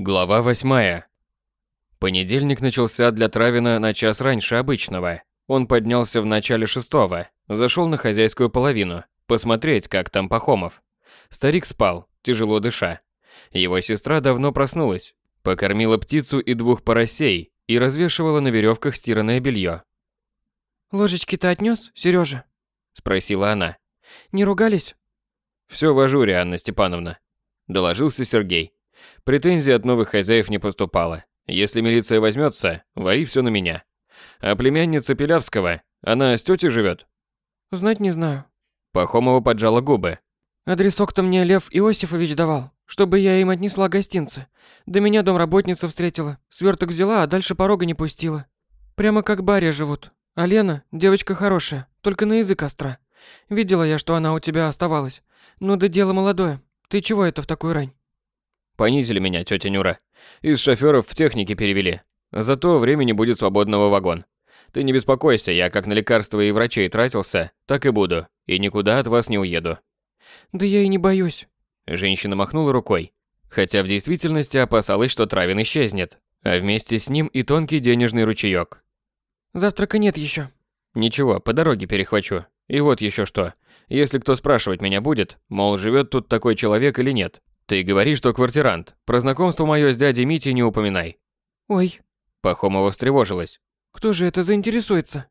Глава восьмая. Понедельник начался для Травина на час раньше обычного. Он поднялся в начале шестого, зашел на хозяйскую половину, посмотреть, как там Пахомов. Старик спал, тяжело дыша. Его сестра давно проснулась, покормила птицу и двух поросей и развешивала на веревках стиранное белье. «Ложечки-то отнес, Сережа?» – спросила она. «Не ругались?» «Все в ажуре, Анна Степановна», – доложился Сергей. Претензий от новых хозяев не поступало. Если милиция возьмется, вари все на меня. А племянница Пилявского, она с тетей живет? Знать не знаю. Пахомова поджала губы. Адресок-то мне Лев Иосифович давал, чтобы я им отнесла гостинцы. До меня домработница встретила, сверток взяла, а дальше порога не пустила. Прямо как баре живут. А Лена, девочка хорошая, только на язык остра. Видела я, что она у тебя оставалась. Ну да дело молодое. Ты чего это в такую рань? Понизили меня, тетя Нюра. Из шофёров в технике перевели. Зато времени будет свободного вагон. Ты не беспокойся, я как на лекарства и врачей тратился, так и буду. И никуда от вас не уеду. Да я и не боюсь. Женщина махнула рукой. Хотя в действительности опасалась, что Травин исчезнет. А вместе с ним и тонкий денежный ручеёк. Завтрака нет еще. Ничего, по дороге перехвачу. И вот еще что. Если кто спрашивать меня будет, мол, живет тут такой человек или нет, ты говори, что квартирант. Про знакомство мое с дядей Митей не упоминай. Ой. Пахомова встревожилась. Кто же это заинтересуется?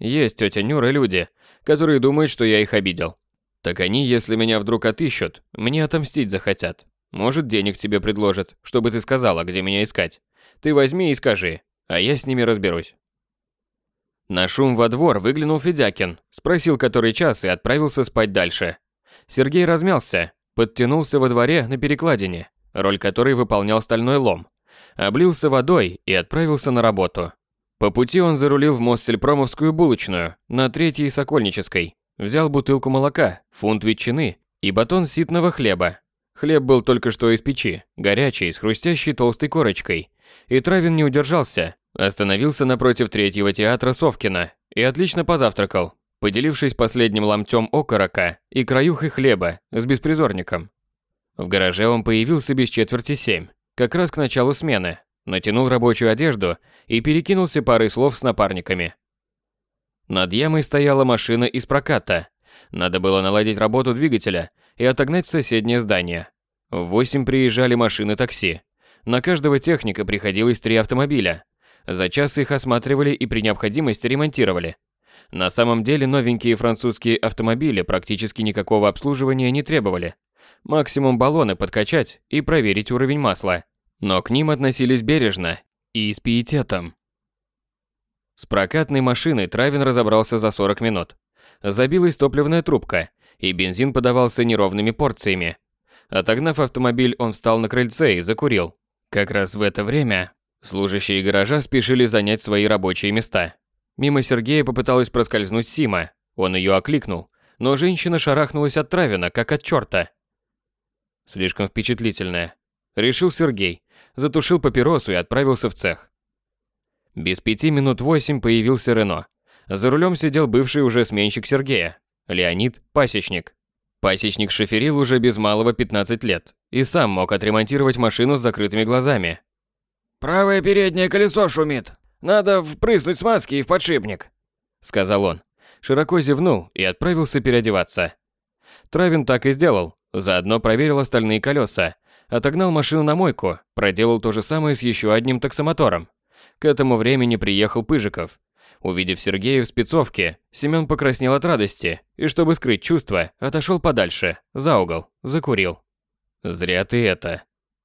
Есть тетя Нюра люди, которые думают, что я их обидел. Так они, если меня вдруг отыщут, мне отомстить захотят. Может, денег тебе предложат, чтобы ты сказала, где меня искать. Ты возьми и скажи, а я с ними разберусь. На шум во двор выглянул Федякин, спросил который час и отправился спать дальше. Сергей размялся, Подтянулся во дворе на перекладине, роль которой выполнял стальной лом. Облился водой и отправился на работу. По пути он зарулил в Моссельпромовскую булочную на Третьей Сокольнической. Взял бутылку молока, фунт ветчины и батон ситного хлеба. Хлеб был только что из печи, горячий, с хрустящей толстой корочкой. И Травин не удержался, остановился напротив третьего театра Совкина и отлично позавтракал, поделившись последним ломтем окорока и краюхой хлеба с беспризорником. В гараже он появился без четверти семь, как раз к началу смены, натянул рабочую одежду и перекинулся парой слов с напарниками. Над ямой стояла машина из проката. Надо было наладить работу двигателя и отогнать соседнее здание. В восемь приезжали машины такси. На каждого техника приходилось три автомобиля. За час их осматривали и при необходимости ремонтировали. На самом деле новенькие французские автомобили практически никакого обслуживания не требовали. Максимум баллоны подкачать и проверить уровень масла. Но к ним относились бережно и с пиететом. С прокатной машиной Травин разобрался за 40 минут. Забилась топливная трубка, и бензин подавался неровными порциями. Отогнав автомобиль, он встал на крыльце и закурил. Как раз в это время служащие гаража спешили занять свои рабочие места. Мимо Сергея попыталась проскользнуть Сима. Он ее окликнул, но женщина шарахнулась от Травина, как от черта. Слишком впечатлительная. Решил Сергей, затушил папиросу и отправился в цех. Без пяти минут восемь появился Рено. За рулем сидел бывший уже сменщик Сергея, Леонид Пасечник. Пасечник шоферил уже без малого 15 лет и сам мог отремонтировать машину с закрытыми глазами. «Правое переднее колесо шумит», надо впрыснуть смазки и в подшипник», — сказал он. Широко зевнул и отправился переодеваться. Травин так и сделал. Заодно проверил остальные колеса, отогнал машину на мойку, проделал то же самое с еще одним таксомотором. К этому времени приехал Пыжиков. Увидев Сергея в спецовке, Семен покраснел от радости и, чтобы скрыть чувства, отошел подальше, за угол, закурил. «Зря ты это».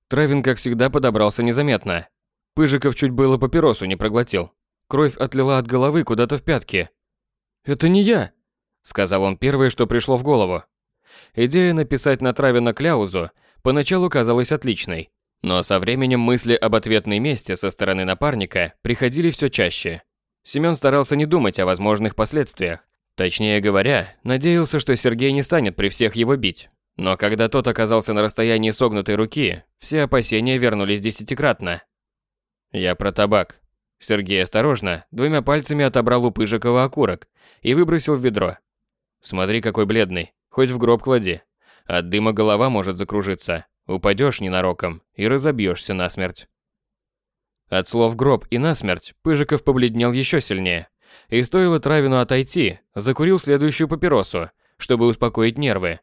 Травин, как всегда, подобрался незаметно, Пыжиков чуть было папиросу не проглотил. Кровь отлила от головы куда-то в пятки. «Это не я», — сказал он первое, что пришло в голову. Идея написать на Травина кляузу поначалу казалась отличной, но со временем мысли об ответной мести со стороны напарника приходили все чаще. Семен старался не думать о возможных последствиях. Точнее говоря, надеялся, что Сергей не станет при всех его бить. Но когда тот оказался на расстоянии согнутой руки, все опасения вернулись десятикратно. Я про табак. Сергей осторожно, двумя пальцами отобрал у Пыжикова окурок и выбросил в ведро. Смотри, какой бледный, хоть в гроб клади. От дыма голова может закружиться. Упадешь ненароком и разобьешься насмерть. От слов гроб и насмерть Пыжиков побледнел еще сильнее. И стоило Травину отойти, закурил следующую папиросу, чтобы успокоить нервы.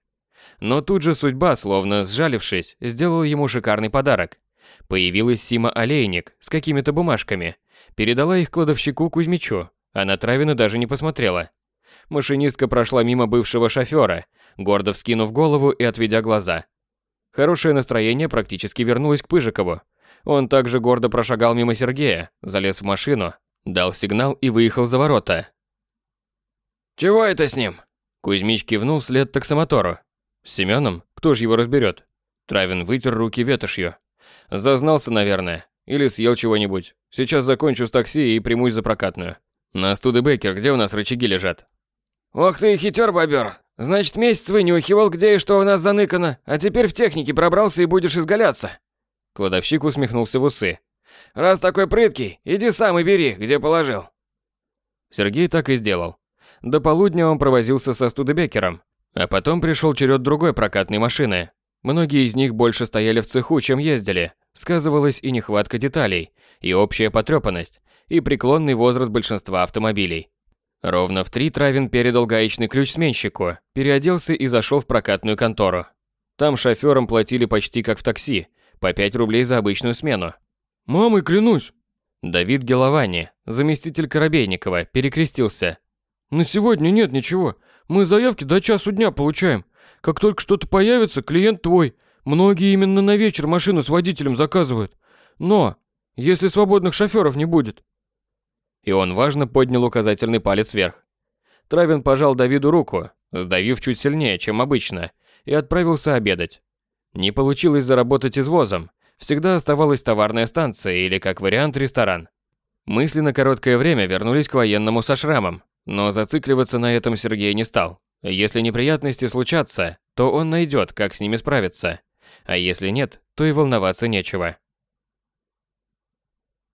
Но тут же судьба, словно сжалившись, сделала ему шикарный подарок. Появилась Сима Олейник с какими-то бумажками. Передала их кладовщику Кузьмичу, а на Травина даже не посмотрела. Машинистка прошла мимо бывшего шофера, гордо вскинув голову и отведя глаза. Хорошее настроение практически вернулось к Пыжикову. Он также гордо прошагал мимо Сергея, залез в машину, дал сигнал и выехал за ворота. «Чего это с ним?» Кузьмич кивнул вслед таксомотору. «С Семеном? Кто ж его разберет?» Травин вытер руки ветошью. «Зазнался, наверное. Или съел чего-нибудь. Сейчас закончу с такси и примусь за прокатную. На Студебекер, где у нас рычаги лежат?» «Ох ты хитер, бобер. Значит, месяц вынюхивал, где и что у нас заныкано, а теперь в технике пробрался и будешь изгаляться». Кладовщик усмехнулся в усы. «Раз такой прыткий, иди сам и бери, где положил». Сергей так и сделал. До полудня он провозился со Студебекером, а потом пришел черед другой прокатной машины. Многие из них больше стояли в цеху, чем ездили. Сказывалась и нехватка деталей, и общая потрепанность, и преклонный возраст большинства автомобилей. Ровно в три Травин передал гаечный ключ сменщику, переоделся и зашел в прокатную контору. Там шоферам платили почти как в такси, по 5 рублей за обычную смену. «Мамой клянусь!» Давид Геловани, заместитель Коробейникова, перекрестился. «На сегодня нет ничего. Мы заявки до часу дня получаем. Как только что-то появится, клиент твой. Многие именно на вечер машину с водителем заказывают. Но, если свободных шоферов не будет, и он важно поднял указательный палец вверх. Травин пожал Давиду руку, сдавив чуть сильнее, чем обычно, и отправился обедать. Не получилось заработать извозом, всегда оставалась товарная станция или, как вариант, ресторан. Мысли на короткое время вернулись к военному со шрамом, но зацикливаться на этом Сергей не стал. Если неприятности случатся, то он найдет, как с ними справиться. А если нет, то и волноваться нечего.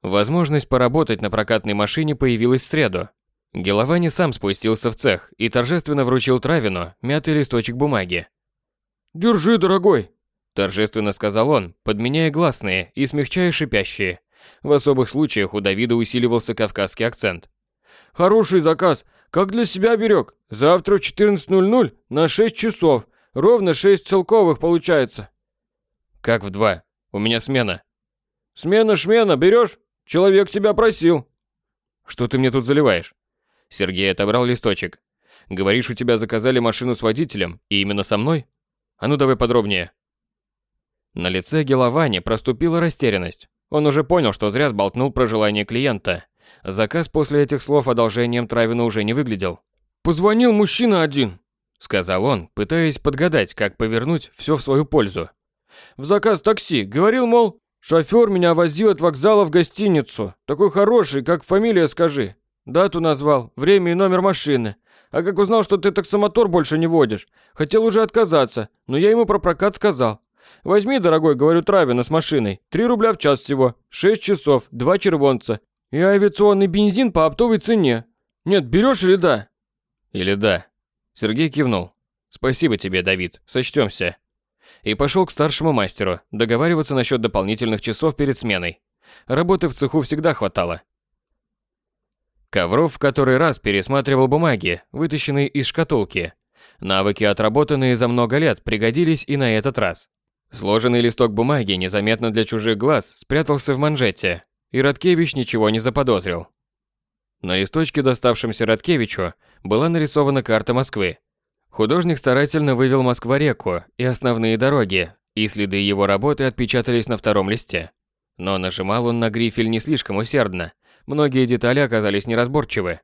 Возможность поработать на прокатной машине появилась в среду. Геловани сам спустился в цех и торжественно вручил Травину мятый листочек бумаги. «Держи, дорогой!» – торжественно сказал он, подменяя гласные и смягчая шипящие. В особых случаях у Давида усиливался кавказский акцент. «Хороший заказ, как для себя берег. Завтра в 14.00 на 6 часов. Ровно 6 целковых получается». «Как в два? У меня смена». «Смена-шмена, берешь?» Человек тебя просил. Что ты мне тут заливаешь? Сергей отобрал листочек. Говоришь, у тебя заказали машину с водителем, и именно со мной? А ну давай подробнее. На лице Геловани проступила растерянность. Он уже понял, что зря сболтнул про желание клиента. Заказ после этих слов одолжением Травина уже не выглядел. «Позвонил мужчина один», — сказал он, пытаясь подгадать, как повернуть все в свою пользу. «В заказ такси. Говорил, мол, Шофер меня возил от вокзала в гостиницу. Такой хороший, как фамилия скажи. Дату назвал, время и номер машины. А как узнал, что ты таксомотор больше не водишь, хотел уже отказаться, но я ему про прокат сказал. Возьми, дорогой, говорю, Травина с машиной. Три рубля в час всего, шесть часов, два червонца. И авиационный бензин по оптовой цене. Нет, берешь или да? Или да. Сергей кивнул. Спасибо тебе, Давид, сочтемся и пошел к старшему мастеру договариваться насчет дополнительных часов перед сменой. Работы в цеху всегда хватало. Ковров в который раз пересматривал бумаги, вытащенные из шкатулки. Навыки, отработанные за много лет, пригодились и на этот раз. Сложенный листок бумаги незаметно для чужих глаз спрятался в манжете, и Радкевич ничего не заподозрил. На листочке, доставшемся Радкевичу, была нарисована карта Москвы, Художник старательно вывел Москва-реку и основные дороги, и следы его работы отпечатались на втором листе. Но нажимал он на грифель не слишком усердно, многие детали оказались неразборчивы.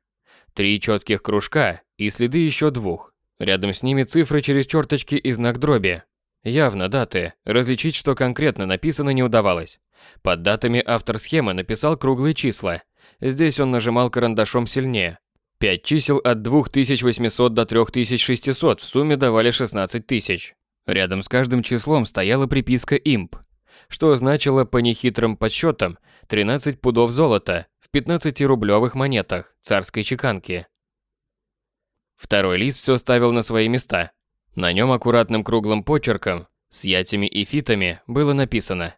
Три четких кружка и следы еще двух. Рядом с ними цифры через черточки и знак дроби. Явно даты, различить, что конкретно написано, не удавалось. Под датами автор схемы написал круглые числа. Здесь он нажимал карандашом сильнее, Пять чисел от 2800 до 3600 в сумме давали 16 тысяч. Рядом с каждым числом стояла приписка «имп», что значило по нехитрым подсчетам 13 пудов золота в 15-рублевых монетах царской чеканки. Второй лист все ставил на свои места. На нем аккуратным круглым почерком С ятями и фитами было написано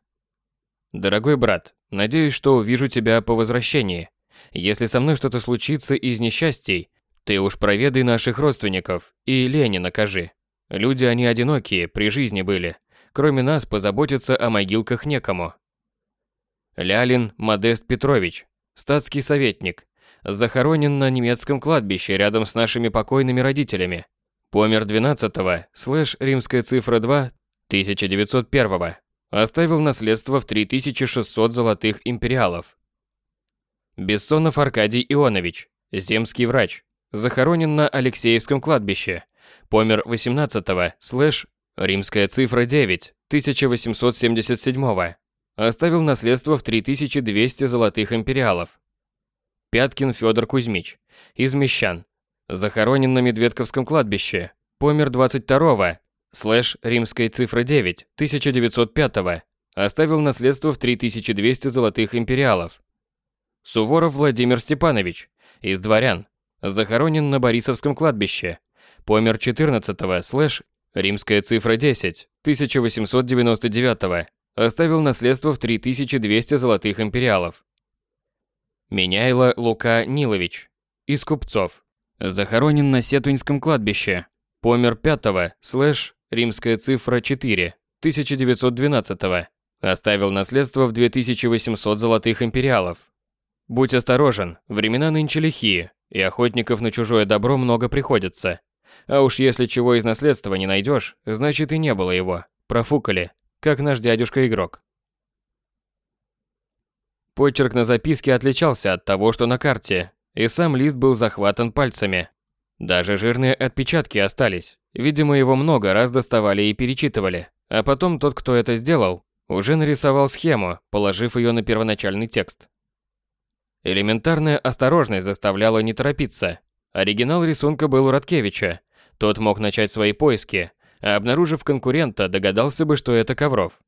«Дорогой брат, надеюсь, что увижу тебя по возвращении. Если со мной что-то случится из несчастий, ты уж проведай наших родственников и Лене накажи. Люди они одинокие, при жизни были. Кроме нас позаботиться о могилках некому. Лялин Модест Петрович, статский советник, захоронен на немецком кладбище рядом с нашими покойными родителями. Помер 12-го, слэш римская цифра 2, 1901-го. Оставил наследство в 3600 золотых империалов. Бессонов Аркадий Ионович, земский врач, захоронен на Алексеевском кладбище. Помер 18-го, слэш, римская цифра 9, 1877-го. Оставил наследство в 3200 золотых империалов. Пяткин Федор Кузьмич, из Мещан. Захоронен на Медведковском кладбище. Помер 22-го, слэш, римская цифра 9, 1905-го. Оставил наследство в 3200 золотых империалов. Суворов Владимир Степанович, из дворян, захоронен на Борисовском кладбище. Помер 14-го, слэш, римская цифра 10, 1899-го. Оставил наследство в 3200 золотых империалов. Меняйло Лука Нилович, из купцов. Захоронен на Сетуньском кладбище. Помер 5-го, слэш, римская цифра 4, 1912-го. Оставил наследство в 2800 золотых империалов. Будь осторожен, времена нынче лихие, и охотников на чужое добро много приходится. А уж если чего из наследства не найдешь, значит и не было его. Профукали, как наш дядюшка-игрок. Почерк на записке отличался от того, что на карте, и сам лист был захватан пальцами. Даже жирные отпечатки остались. Видимо, его много раз доставали и перечитывали. А потом тот, кто это сделал, уже нарисовал схему, положив ее на первоначальный текст. Элементарная осторожность заставляла не торопиться. Оригинал рисунка был у Радкевича. Тот мог начать свои поиски, а обнаружив конкурента, догадался бы, что это Ковров.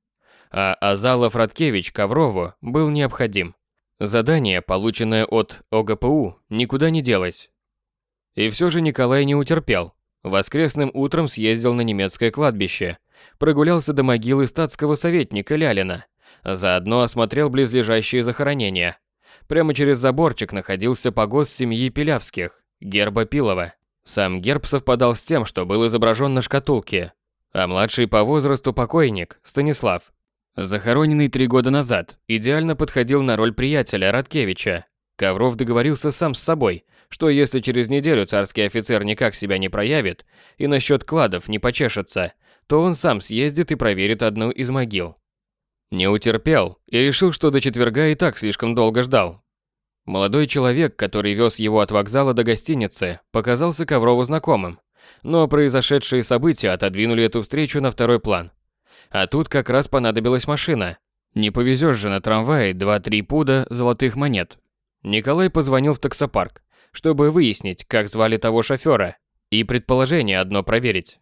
А Азалов Радкевич Коврову был необходим. Задание, полученное от ОГПУ, никуда не делось. И все же Николай не утерпел. Воскресным утром съездил на немецкое кладбище, прогулялся до могилы статского советника Лялина, заодно осмотрел близлежащие захоронения. Прямо через заборчик находился погост семьи Пилявских, герба Пилова. Сам герб совпадал с тем, что был изображен на шкатулке, а младший по возрасту покойник, Станислав, захороненный три года назад, идеально подходил на роль приятеля Радкевича. Ковров договорился сам с собой, что если через неделю царский офицер никак себя не проявит и насчет кладов не почешется, то он сам съездит и проверит одну из могил. Не утерпел и решил, что до четверга и так слишком долго ждал. Молодой человек, который вез его от вокзала до гостиницы, показался Коврову знакомым, но произошедшие события отодвинули эту встречу на второй план. А тут как раз понадобилась машина. Не повезешь же на трамвае 2-3 пуда золотых монет. Николай позвонил в таксопарк, чтобы выяснить, как звали того шофера, и предположение одно проверить.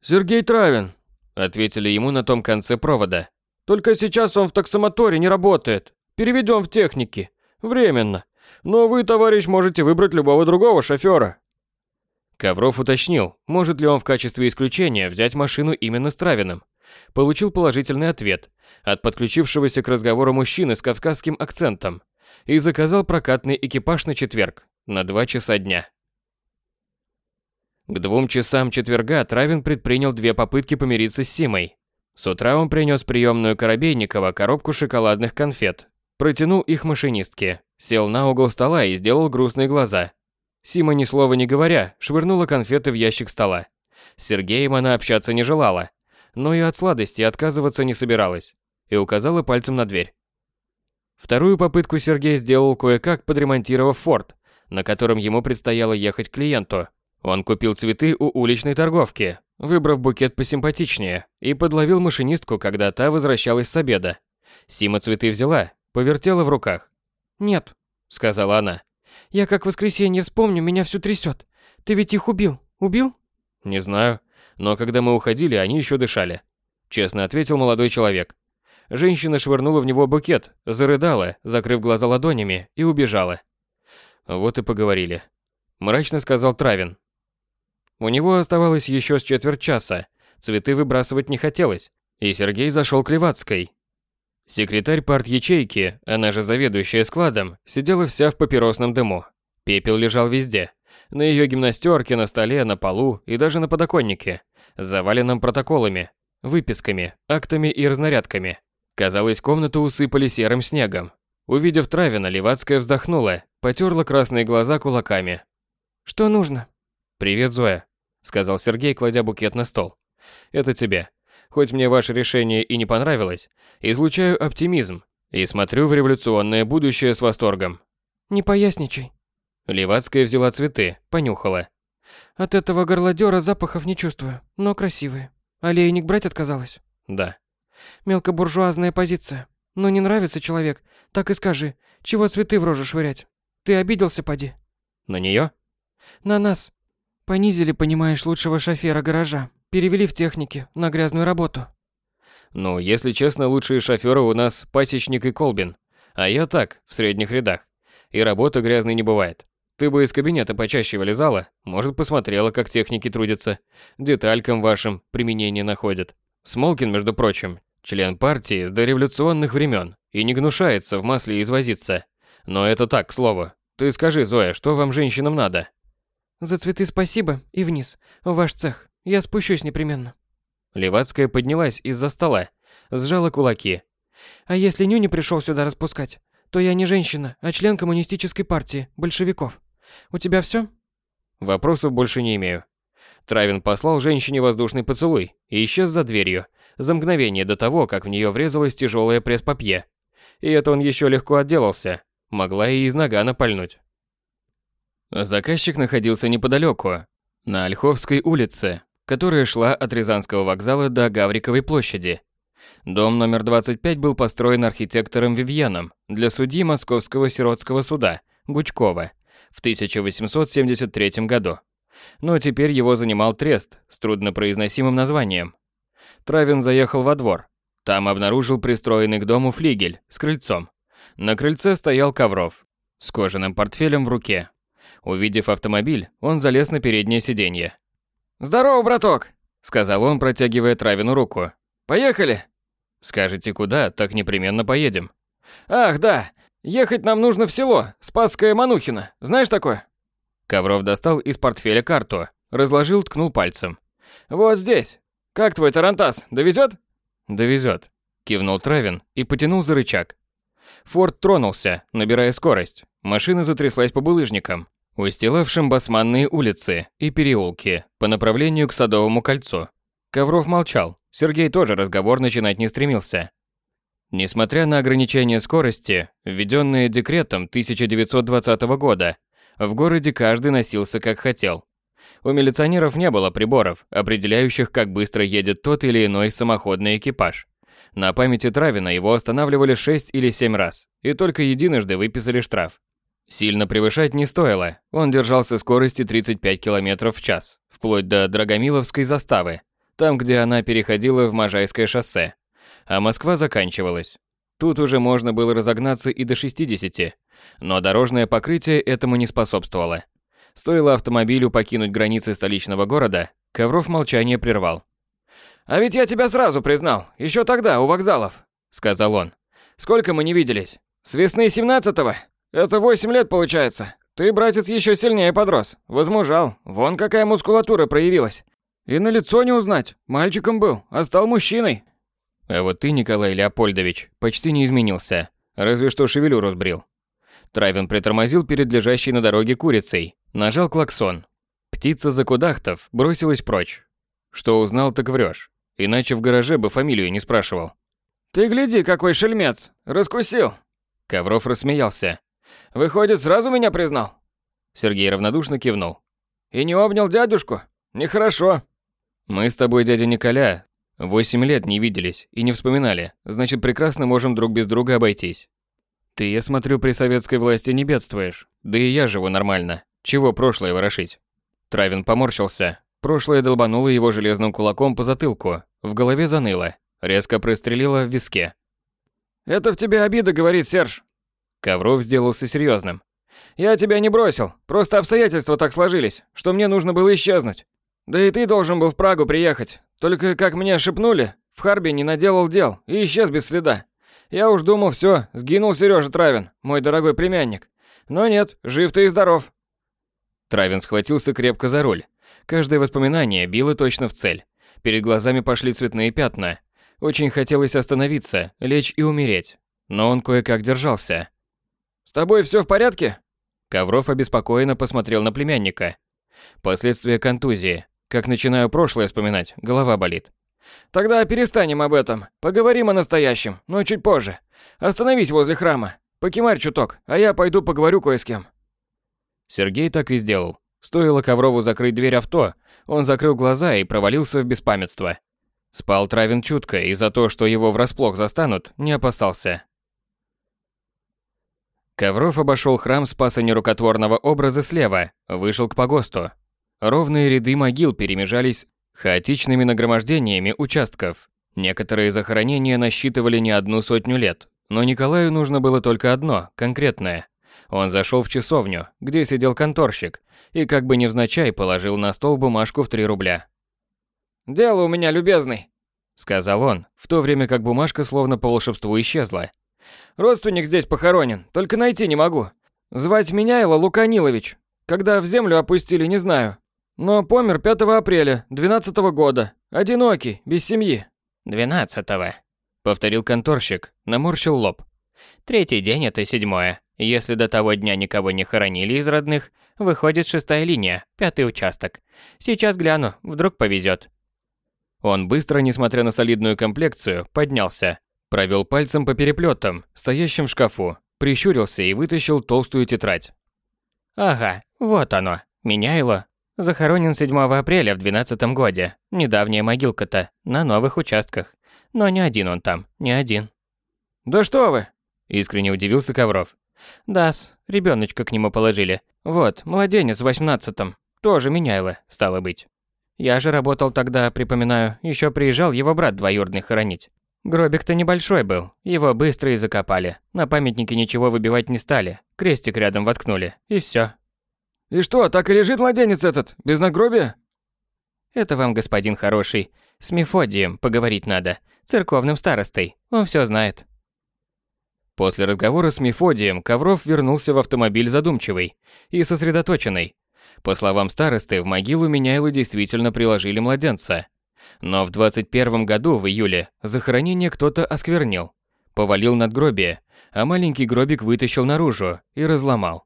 «Сергей Травин», — ответили ему на том конце провода. Только сейчас он в таксомоторе не работает. Переведем в техники. Временно. Но вы, товарищ, можете выбрать любого другого шофера. Ковров уточнил, может ли он в качестве исключения взять машину именно с Травиным. Получил положительный ответ от подключившегося к разговору мужчины с кавказским акцентом и заказал прокатный экипаж на четверг, на два часа дня. К двум часам четверга Травин предпринял две попытки помириться с Симой, с утра он принес приемную Коробейникова коробку шоколадных конфет, протянул их машинистке, сел на угол стола и сделал грустные глаза. Сима, ни слова не говоря, швырнула конфеты в ящик стола. С Сергеем она общаться не желала, но и от сладости отказываться не собиралась, и указала пальцем на дверь. Вторую попытку Сергей сделал кое-как, подремонтировав форт, на котором ему предстояло ехать клиенту. Он купил цветы у уличной торговки, выбрав букет посимпатичнее, и подловил машинистку, когда та возвращалась с обеда. Сима цветы взяла, повертела в руках. «Нет», — сказала она. «Я как в воскресенье вспомню, меня всё трясёт. Ты ведь их убил? Убил?» «Не знаю, но когда мы уходили, они ещё дышали», — честно ответил молодой человек. Женщина швырнула в него букет, зарыдала, закрыв глаза ладонями, и убежала. Вот и поговорили. Мрачно сказал Травин. У него оставалось еще с четверть часа, Цветы выбрасывать не хотелось, и Сергей зашел к Левацкой. Секретарь парт-ячейки, она же заведующая складом, сидела вся в папиросном дыму. Пепел лежал везде. На ее гимнастерке, на столе, на полу и даже на подоконнике, заваленном протоколами, выписками, актами и разнарядками. Казалось, комнату усыпали серым снегом. Увидев Травина, Левацкая вздохнула, потерла красные глаза кулаками. «Что нужно?» «Привет, Зоя», — сказал Сергей, кладя букет на стол. «Это тебе. Хоть мне ваше решение и не понравилось, излучаю оптимизм и смотрю в революционное будущее с восторгом». «Не поясничай». Левацкая взяла цветы, понюхала. «От этого горлодера запахов не чувствую, но красивые. Олейник брать отказалась?» «Да». «Мелкобуржуазная позиция. Но не нравится человек, так и скажи, чего цветы в рожу швырять? Ты обиделся, поди?» «На нее?» «На нас. Понизили, понимаешь, лучшего шофера гаража. Перевели в технике, на грязную работу». «Ну, если честно, лучшие шоферы у нас Пасечник и Колбин. А я так, в средних рядах. И работа грязной не бывает. Ты бы из кабинета почаще вылезала, может, посмотрела, как техники трудятся, деталькам вашим применение находят. Смолкин, между прочим, член партии с дореволюционных времен и не гнушается в масле извозиться. Но это так, к слову. Ты скажи, Зоя, что вам, женщинам, надо? За цветы спасибо и вниз, в ваш цех. Я спущусь непременно. Левацкая поднялась из-за стола, сжала кулаки. А если Ню не пришел сюда распускать, то я не женщина, а член коммунистической партии, большевиков. У тебя все? Вопросов больше не имею. Травин послал женщине воздушный поцелуй и исчез за дверью, за мгновение до того, как в нее врезалась тяжелая пресс-папье. И это он еще легко отделался, могла и из нагана пальнуть. Заказчик находился неподалеку, на Ольховской улице, которая шла от Рязанского вокзала до Гавриковой площади. Дом номер 25 был построен архитектором Вивьеном для судьи Московского сиротского суда Гучкова в 1873 году. Но теперь его занимал трест с труднопроизносимым названием. Травин заехал во двор. Там обнаружил пристроенный к дому флигель с крыльцом. На крыльце стоял Ковров с кожаным портфелем в руке. Увидев автомобиль, он залез на переднее сиденье. «Здорово, браток!» — сказал он, протягивая Травину руку. «Поехали!» «Скажете, куда, так непременно поедем». «Ах, да! Ехать нам нужно в село, Спасское Манухино. Знаешь такое?» Ковров достал из портфеля карту, разложил, ткнул пальцем. «Вот здесь. Как твой Тарантас, довезет?» «Довезет», — кивнул Травин и потянул за рычаг. Форд тронулся, набирая скорость. Машина затряслась по булыжникам, устилавшим басманные улицы и переулки по направлению к Садовому кольцу. Ковров молчал, Сергей тоже разговор начинать не стремился. Несмотря на ограничение скорости, введенные декретом 1920 года, в городе каждый носился как хотел. У милиционеров не было приборов, определяющих, как быстро едет тот или иной самоходный экипаж. На памяти Травина его останавливали 6 или 7 раз, и только единожды выписали штраф. Сильно превышать не стоило, он держался скорости 35 км в час, вплоть до Драгомиловской заставы, там, где она переходила в Можайское шоссе. А Москва заканчивалась. Тут уже можно было разогнаться и до 60, но дорожное покрытие этому не способствовало. Стоило автомобилю покинуть границы столичного города, Ковров молчание прервал. «А ведь я тебя сразу признал, еще тогда, у вокзалов», — сказал он. «Сколько мы не виделись? С весны семнадцатого? Это восемь лет получается. Ты, братец, еще сильнее подрос, возмужал, вон какая мускулатура проявилась. И на лицо не узнать, мальчиком был, а стал мужчиной». А вот ты, Николай Леопольдович, почти не изменился, разве что шевелюру сбрил. Травин притормозил перед лежащей на дороге курицей, нажал клаксон. Птица закудахтов бросилась прочь. Что узнал, так врешь. Иначе в гараже бы фамилию не спрашивал. «Ты гляди, какой шельмец! Раскусил!» Ковров рассмеялся. «Выходит, сразу меня признал?» Сергей равнодушно кивнул. «И не обнял дядюшку? Нехорошо». «Мы с тобой, дядя Николя, восемь лет не виделись и не вспоминали, значит, прекрасно можем друг без друга обойтись. Ты, я смотрю, при советской власти не бедствуешь. Да и я живу нормально. Чего прошлое ворошить?» Травин поморщился, Прошлое долбануло его железным кулаком по затылку, в голове заныло, резко прострелило в виске. «Это в тебе обида, говорит Серж». Ковров сделался серьезным. «Я тебя не бросил, просто обстоятельства так сложились, что мне нужно было исчезнуть». Да и ты должен был в Прагу приехать. Только, как мне шепнули, в Харбе не наделал дел и исчез без следа. Я уж думал, все, сгинул Сережа Травин, мой дорогой племянник. Но нет, жив ты и здоров. Травин схватился крепко за руль. Каждое воспоминание било точно в цель. Перед глазами пошли цветные пятна. Очень хотелось остановиться, лечь и умереть. Но он кое-как держался. «С тобой все в порядке?» Ковров обеспокоенно посмотрел на племянника. Последствия контузии. Как начинаю прошлое вспоминать, голова болит. Тогда перестанем об этом. Поговорим о настоящем, но чуть позже. Остановись возле храма. Покемарь чуток, а я пойду поговорю кое с кем. Сергей так и сделал. Стоило Коврову закрыть дверь авто, он закрыл глаза и провалился в беспамятство. Спал Травин чутко и за то, что его врасплох застанут, не опасался. Ковров обошел храм Спаса нерукотворного образа слева, вышел к погосту. Ровные ряды могил перемежались хаотичными нагромождениями участков. Некоторые захоронения насчитывали не одну сотню лет, но Николаю нужно было только одно, конкретное. Он зашел в часовню, где сидел конторщик, и как бы невзначай положил на стол бумажку в 3 рубля. «Дело у меня, любезный», — сказал он, в то время как бумажка словно по волшебству исчезла. Родственник здесь похоронен, только найти не могу. Звать Меняйло Луканилович. Когда в землю опустили, не знаю. Но помер 5 апреля 12 -го года. Одинокий, без семьи. «Двенадцатого», — повторил конторщик, наморщил лоб. «Третий день — это седьмое. Если до того дня никого не хоронили из родных, выходит шестая линия, пятый участок. Сейчас гляну, вдруг повезет. Он быстро, несмотря на солидную комплекцию, поднялся, Провел пальцем по переплетам, стоящим в шкафу, прищурился и вытащил толстую тетрадь. Ага, вот оно. Меняйло. Захоронен 7 апреля в 12 годе. Недавняя могилка-то, на новых участках. Но не один он там, не один. «Да что вы!» – искренне удивился Ковров. «Да-с, ребёночка к нему положили. Вот, младенец в 18-м. Тоже меняйло, стало быть. Я же работал тогда, припоминаю, ещё приезжал его брат двоюродный хоронить. Гробик-то небольшой был, его быстро и закопали. На памятнике ничего выбивать не стали, крестик рядом воткнули, и все. «И что, так и лежит младенец этот, без нагробия?» «Это вам, господин хороший, с Мефодием поговорить надо, церковным старостой, он все знает». После разговора с Мефодием Ковров вернулся в автомобиль задумчивый и сосредоточенный. По словам старосты, в могилу Меняйло действительно приложили младенца, но в 21 году, в июле, захоронение кто-то осквернил. Повалил надгробие, а маленький гробик вытащил наружу и разломал.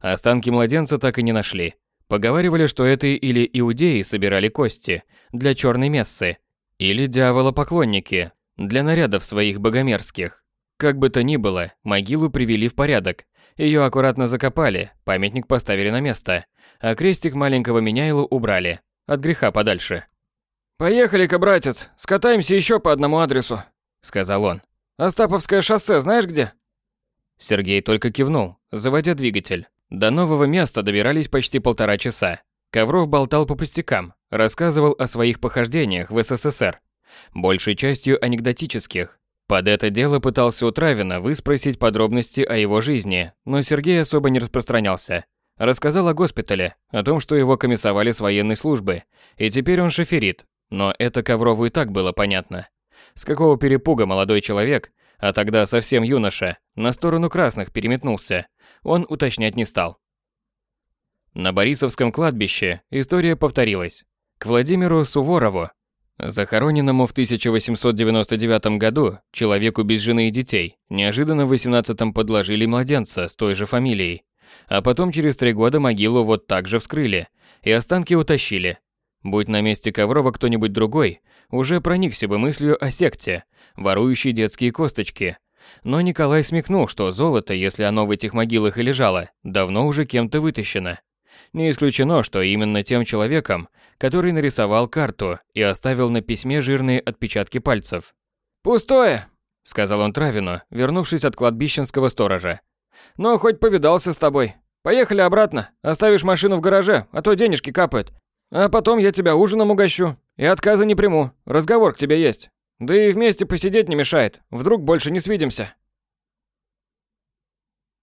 Останки младенца так и не нашли. Поговаривали, что это или иудеи собирали кости для черной мессы, или дьявола-поклонники для нарядов своих богомерзких. Как бы то ни было, могилу привели в порядок. Ее аккуратно закопали, памятник поставили на место, а крестик маленького Меняйлу убрали, от греха подальше. «Поехали-ка, братец, скатаемся еще по одному адресу», — сказал он. «Остаповское шоссе знаешь где?» Сергей только кивнул, заводя двигатель. До нового места добирались почти полтора часа. Ковров болтал по пустякам, рассказывал о своих похождениях в СССР, большей частью анекдотических. Под это дело пытался у Травина выспросить подробности о его жизни, но Сергей особо не распространялся. Рассказал о госпитале, о том, что его комиссовали с военной службы, и теперь он шоферит, но это Коврову и так было понятно. С какого перепуга молодой человек, а тогда совсем юноша, на сторону красных переметнулся, он уточнять не стал. На Борисовском кладбище история повторилась. К Владимиру Суворову, захороненному в 1899 году, человеку без жены и детей, неожиданно в 18-м подложили младенца с той же фамилией. А потом через три года могилу вот так же вскрыли и останки утащили, Будь на месте Коврова кто-нибудь другой, уже проникся бы мыслью о секте, ворующей детские косточки. Но Николай смекнул, что золото, если оно в этих могилах и лежало, давно уже кем-то вытащено. Не исключено, что именно тем человеком, который нарисовал карту и оставил на письме жирные отпечатки пальцев. «Пустое», — сказал он Травину, вернувшись от кладбищенского сторожа. «Но хоть повидался с тобой. Поехали обратно, оставишь машину в гараже, а то денежки капают. А потом я тебя ужином угощу. И отказа не приму. Разговор к тебе есть. Да и вместе посидеть не мешает. Вдруг больше не свидимся.